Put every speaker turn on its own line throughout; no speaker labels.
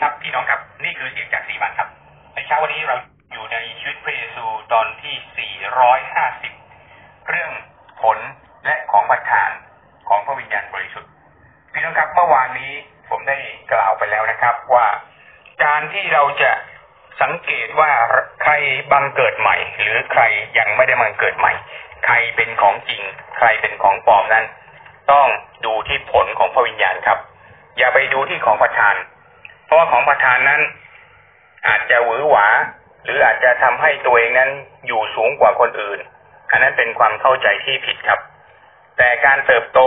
ครับพี่น้องครับนี่คือเสียงจากสี่บันครับ ในเช้าวันนี้เราอยู่ในชีวิตพระเยซูตอนที่ 450 เรื่องผลและของประทานของพระวิญญาณบริสุทธิ์พี่น้องครับเมื่อวานนี้ผมได้กล่าวไปแล้วนะครับว่าการที่เราจะสังเกตว่าใครบังเกิดใหม่ หรือใครยังไม่ได้บังเกิดใหม่ ใครเป็นของจริง ใครเป็นของปลอมนั้น ต้องดูที่ผลของพระวิญญาณครับ อย่าไปดูที่ของประทาน เพราะว่าของประทานนั้น อาจจะหวือหวา หรืออาจจะทำให้ตัวเองนั้นอยู่สูงกว่าคนอื่น อันนั้นเป็นความเข้าใจที่ผิดครับ แต่การเติบโต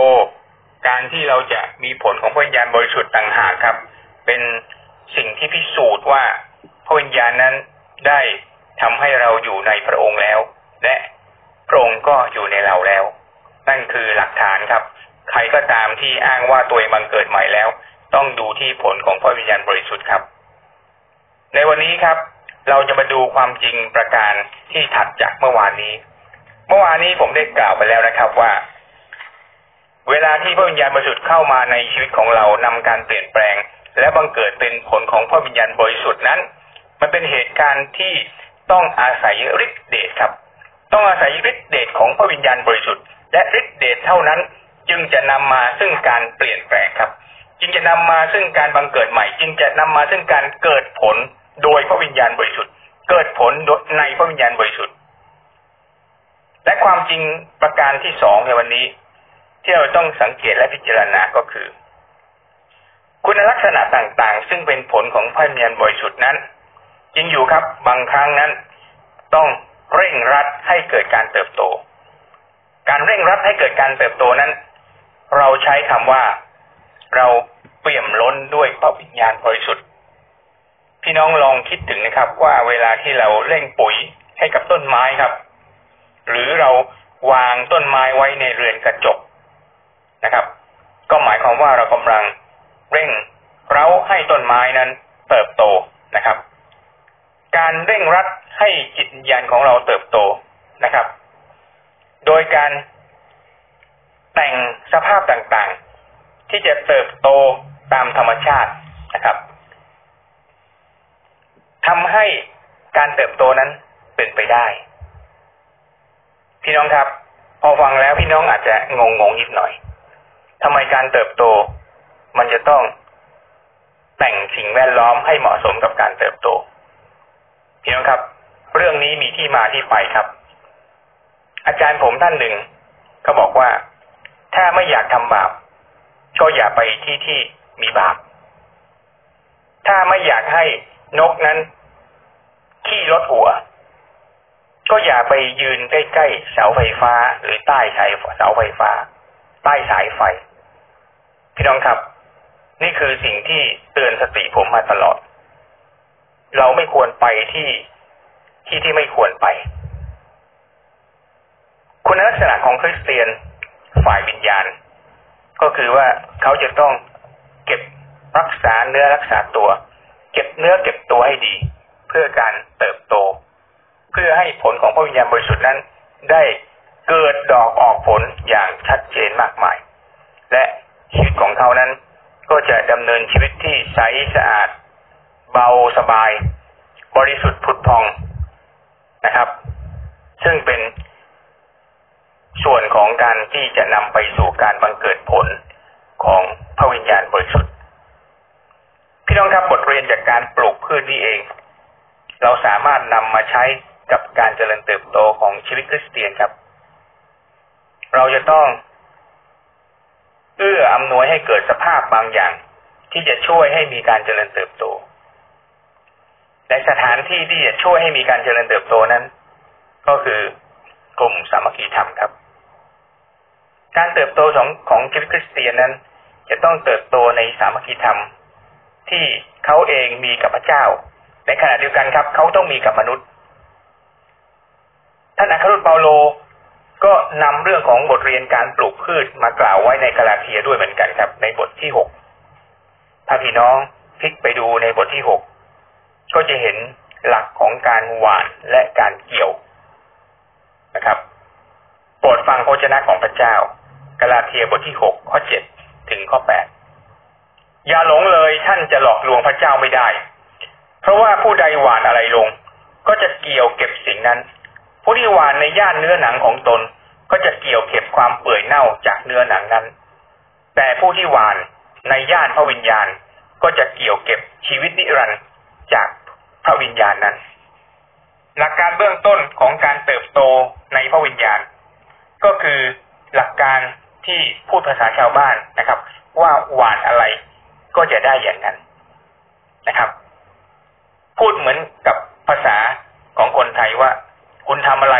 การที่เราจะมีผลของพวิญญาณบริสุทธิ์ต่างหากครับ เป็นสิ่งที่พิสูจน์ว่าพระวิญญาณนั้นได้ทำให้เราอยู่ในพระองค์แล้ว และพระองค์ก็อยู่ในเราแล้ว นั่นคือหลักฐานครับ ใครก็ตามที่อ้างว่าตัวเองบังเกิดใหม่แล้ว ต้องดูที่ผลของพระวิญญาณบริสุทธิ์ครับ ในวันนี้ครับ เราจะมาดูความจริงประการที่ถัดจากเมื่อวานนี้ เมื่อวานนี้ผมได้กล่าวไปแล้วนะครับว่า เวลาที่พระวิญญาณบริสุทธิ์เข้ามาในชีวิตของเรานำการเปลี่ยนแปลง และบังเกิดเป็นผลของพระวิญญาณบริสุทธิ์นั้น มันเป็นเหตุการณ์ที่ต้องอาศัยฤทธิเดชครับ ต้องอาศัยฤทธิเดชของพระวิญญาณบริสุทธิ์และฤทธิเดชเท่านั้น จึงจะนำมาซึ่งการเปลี่ยนแปลงครับ จึงจะนำมาซึ่งการบังเกิดใหม่ จึงจะนำมาซึ่งการเกิดผลโดยพระวิญญาณบริสุทธิ์เกิดผลในพระวิญญาณบริสุทธิ์และความจริงประการที่สองในวันนี้ ที่เราต้องสังเกตและพิจารณาก็คือ คุณลักษณะต่างๆ ซึ่งเป็นผลของพระวิญญาณบริสุทธิ์นั้นจริงอยู่ครับบางครั้งนั้น ต้องเร่งรัดให้เกิดการเติบโต การเร่งรัดให้เกิดการเติบโตนั้น เราใช้คำว่า เราเปี่ยมล้นด้วยพระวิญญาณบริสุทธิ์ พี่น้องลองคิดถึงนะครับ ว่าเวลาที่เราเร่งปุ๋ยให้กับต้นไม้ครับ หรือเราวางต้นไม้ไว้ในเรือนกระจกนะครับ ก็หมายความว่าเรากำลังเร่งเร้าให้ต้นไม้นั้นเติบโตนะครับ การเร่งรัดให้จิตวิญญาณของเราเติบโตนะครับ โดยการแต่งสภาพต่าง ที่จะเติบโตตามธรรมชาตินะครับทำให้การเติบโตนั้นเป็นไปได้ พี่น้องครับ พอฟังแล้วพี่น้องอาจจะงงงนิดหน่อยทำไมการเติบโต มันจะต้องแต่งสิ่งแวดล้อมให้เหมาะสมกับการเติบโต พี่น้องครับ เรื่องนี้มีที่มาที่ไปครับ อาจารย์ผมท่านหนึ่งเขาบอกว่า ถ้าไม่อยากทำบาป ก็อย่าไปที่ที่มีบาป ถ้าไม่อยากให้นกนั้นขี้รถหัว ก็อย่าไปยืนใกล้ๆเสาไฟฟ้า หรือใต้สายเสาไฟฟ้า ใต้สายไฟ พี่น้องครับ นี่คือสิ่งที่เตือนสติผมมาตลอด เราไม่ควรไปที่ที่ที่ไม่ควรไป คุณลักษณะของคริสเตียนฝ่ายวิญญาณ ก็คือว่าเขาจะต้องเก็บรักษาเนื้อรักษาตัว เก็บเนื้อเก็บตัวให้ดี เพื่อการเติบโต เพื่อให้ผลของพระวิญญาณบริสุทธิ์นั้น ได้เกิดดอกออกผลอย่างชัดเจนมากมาย และชีวิตของเขานั้น ก็จะดำเนินชีวิตที่ใสสะอาด เบาสบาย บริสุทธิ์ผุดพองนะครับ ซึ่งเป็น ส่วนของการที่จะนำไปสู่การบังเกิดผลของพระวิญญาณบริสุทธิ์พี่น้องครับบทเรียนจากการปลูกพืชนี่เอง เราสามารถนำมาใช้กับการเจริญเติบโตของชีวิตคริสเตียนครับ เราจะต้อง เอื้ออำนวยให้เกิดสภาพบางอย่าง ที่จะช่วยให้มีการเจริญเติบโตในสถานที่ที่จะช่วยให้มีการเจริญเติบโตนั้น ก็คือกลุ่มสามัคคีธรรมครับ การเติบโตของของชีวิตคริสเตียนนั้น จะต้องเติบโตในสามัคคีธรรม ที่เขาเองมีกับพระเจ้า ในขณะเดียวกันครับ เขาต้องมีกับมนุษย์ ท่านอัครรุตเปาโลก็นำเรื่องของบทเรียนการปลูกพืชมากล่าวไว้ในกาลาเทียด้วยเหมือนกันครับ ในบทที่หกถ้าพี่น้องพลิกไปดูในบทที่หกก็จะเห็นหลักของการหวานและการเกี่ยวนะครับ โปรดฟังพระเจ้าของพระเจ้า กาลาเทียบทที่หกข้อเจ็ดถึงข้อแปดอย่าหลงเลยท่านจะหลอกลวงพระเจ้าไม่ได้ เพราะว่าผู้ใดหวานอะไรลง ก็จะเกี่ยวเก็บสิ่งนั้น ผู้ที่หวานในย่านเนื้อหนังของตน ก็จะเกี่ยวเก็บความเปื่อยเน่าจากเนื้อหนังนั้น แต่ผู้ที่หวานในย่านพระวิญญาณ ก็จะเกี่ยวเก็บชีวิตนิรันดร์จากพระวิญญาณนั้น หลักการเบื้องต้นของการเติบโตในพระวิญญาณ ก็คือหลักการ ที่พูดภาษาชาวบ้านนะครับ ว่าหวานอะไรก็จะได้อย่างนั้นนะครับ พูดเหมือนกับภาษาของคนไทยว่า คุณทำอะไร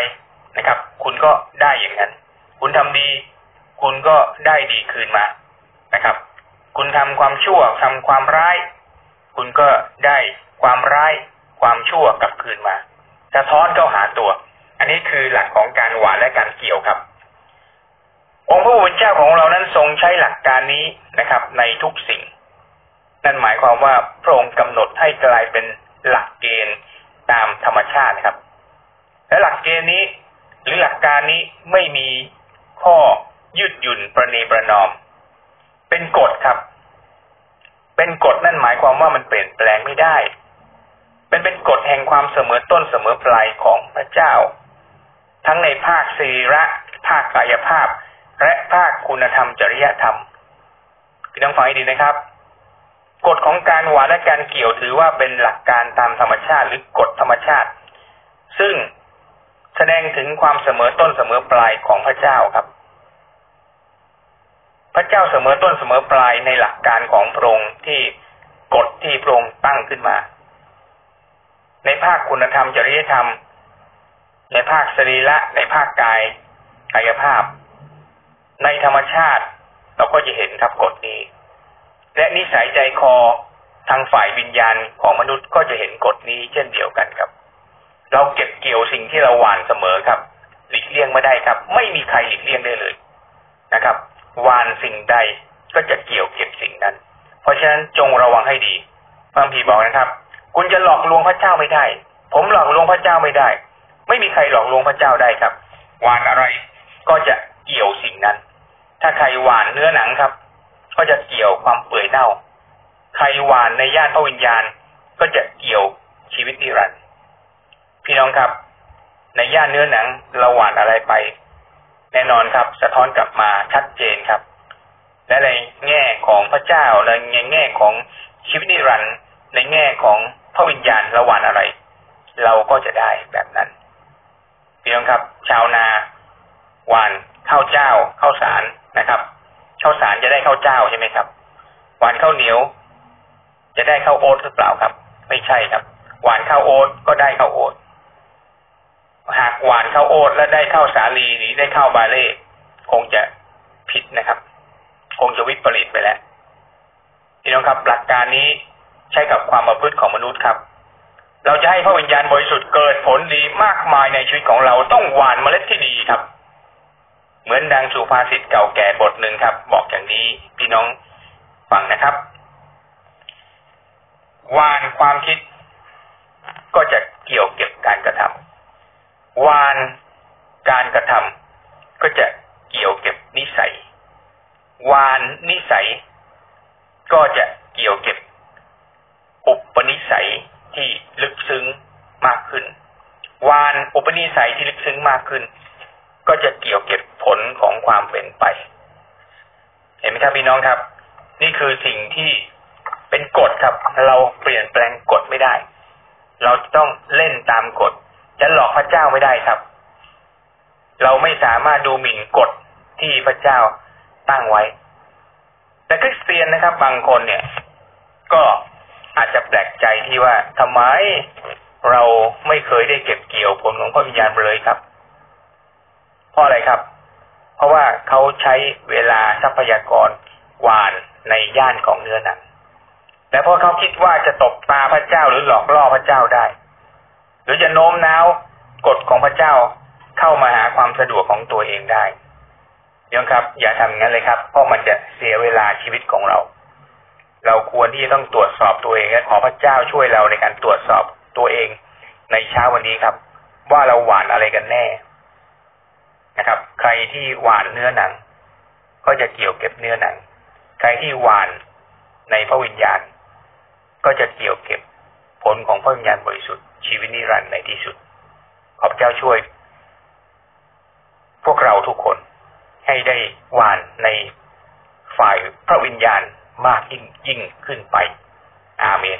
นะครับ คุณก็ได้อย่างนั้น คุณทำดี คุณก็ได้ดีคืนมานะครับ คุณทำความชั่วทำความร้าย คุณก็ได้ความร้ายความชั่วกลับคืนมาสะท้อนเข้าหาตัว อันนี้คือหลักของการหวานและการเกี่ยวครับ องค์พระผู้เป็นเจ้าของเรานั้นทรงใช้หลักการนี้นะครับ ในทุกสิ่ง นั่นหมายความว่าพระองค์กำหนดให้กลายเป็นหลักเกณฑ์ตามธรรมชาติครับ และหลักเกณฑ์นี้หรือหลักการนี้ไม่มีข้อยืดหยุ่นประนีประนอม เป็นกฎครับ เป็นกฎนั่นหมายความว่ามันเปลี่ยนแปลงไม่ได้ เป็นเป็นกฎแห่งความเสมอต้นเสมอปลายของพระเจ้า ทั้งในภาคศีระ ภาคกายภาพ และภาคคุณธรรมจริยธรรมพี่ต้องฟังให้ดีนะครับ กฎของการหวานและการเกี่ยวถือว่าเป็นหลักการตามธรรมชาติหรือกฎธรรมชาติ ซึ่งแสดงถึงความเสมอต้นเสมอปลายของพระเจ้าครับ พระเจ้าเสมอต้นเสมอปลายในหลักการของพระองค์ที่กฎที่พระองค์ตั้งขึ้นมา ในภาคคุณธรรมจริยธรรม ในภาคสรีระในภาคกายกายภาพ ในธรรมชาติ เราก็จะเห็นครับกฎนี้ และนิสัยใจคอทางฝ่ายวิญญาณของมนุษย์ก็จะเห็นกฎนี้เช่นเดียวกันครับ เราเก็บเกี่ยวสิ่งที่เราหวานเสมอครับ หลีกเลี่ยงไม่ได้ครับ ไม่มีใครหลีกเลี่ยงได้เลยนะครับหวานสิ่งใดก็จะเกี่ยวเก็บสิ่งนั้น เพราะฉะนั้นจงระวังให้ดีพระพีบอกนะครับ คุณจะหลอกลวงพระเจ้าไม่ได้ ผมหลอกลวงพระเจ้าไม่ได้ ไม่มีใครหลอกลวงพระเจ้าได้ครับหวานอะไรก็จะเกี่ยวสิ่ง นั้นถ้าใครหวานเนื้อหนังครับ ก็จะเกี่ยวความเปื่อยเน่าใครหวานในย่านพระวิญญาณ ก็จะเกี่ยวชีวิตนิรันดร์พี่น้องครับ ในย่านเนื้อหนังเราหวานอะไรไป แน่นอนครับ สะท้อนกลับมาชัดเจนครับ และในแง่ของพระเจ้าในแง่ของชีวิตนิรันดร์ในแง่ของพระวิญญาณเราหวานอะไร เราก็จะได้แบบนั้นพี่น้องครับ ชาวนาหวานข้าวเจ้าข้าวสาร นะครับข้าวสารจะได้ข้าวเจ้าใช่ไหมครับ หวานข้าวเหนียว จะได้ข้าวโอ๊ตหรือเปล่าครับ ไม่ใช่ครับ หวานข้าวโอ๊ตก็ได้ข้าวโอ๊ตหากหวานข้าวโอ๊ตแล้วได้ข้าวสาลีหรือได้ข้าวบาเล่คงจะผิดนะครับ คงจะวิปริตไปแล้วพี่น้องครับ หลักการนี้ใช้กับความประพฤติของมนุษย์ครับ เราจะให้พระวิญญาณบริสุทธิ์เกิดผลดีมากมายในชีวิตของเราต้องหวานเมล็ดที่ดีครับ เหมือนดังสุภาษิตเก่าแก่บทหนึ่งครับ บอกอย่างนี้พี่น้องฟังนะครับวานความคิด ก็จะเกี่ยวเก็บการกระทำวานการกระทำก็จะเกี่ยวเก็บนิสัยวานนิสัย ก็จะเกี่ยวเก็บ อุปนิสัยที่ลึกซึ้งมากขึ้น วานอุปนิสัยที่ลึกซึ้งมากขึ้น ก็จะเกี่ยวเก็บผลของความเป็นไป เห็นไหมครับพี่น้องครับ นี่คือสิ่งที่เป็นกฎครับ เราเปลี่ยนแปลงกฎไม่ได้ เราต้องเล่นตามกฎ จะหลอกพระเจ้าไม่ได้ครับ เราไม่สามารถดูหมิ่นกฎที่พระเจ้าตั้งไว้ แต่คริสเตียนนะครับ บางคนเนี่ย ก็อาจจะแปลกใจที่ว่าทำไมเราไม่เคยได้เก็บเกี่ยวผลของพระวิญญาณเลยครับ เพราะอะไรครับ เพราะว่าเขาใช้เวลาทรัพยากรหวานในย่านของเนื้อหนังและเพราะเขาคิดว่าจะตบตาพระเจ้าหรือหลอกล่อพระเจ้าได้ หรือจะโน้มน้าวกฎของพระเจ้าเข้ามาหาความสะดวกของตัวเองได้ยังครับ อย่าทำอย่างนั้นเลยครับ เพราะมันจะเสียเวลาชีวิตของเรา เราควรที่จะต้องตรวจสอบตัวเองและขอพระเจ้าช่วยเราในการตรวจสอบตัวเองในเช้าวันนี้ครับ ว่าเราหวานอะไรกันแน่ นะครับ ใครที่หวานเนื้อหนัง ก็จะเกี่ยวเก็บเนื้อหนัง ใครที่หวานในพระวิญญาณ ก็จะเกี่ยวเก็บผลของพระวิญญาณบริสุทธิ์ชีวิตนิรันดร์ในที่สุด ขอพระเจ้าช่วย พวกเราทุกคนให้ได้หวานในฝ่ายพระวิญญาณมากยิ่งยิ่งขึ้นไป อาเมน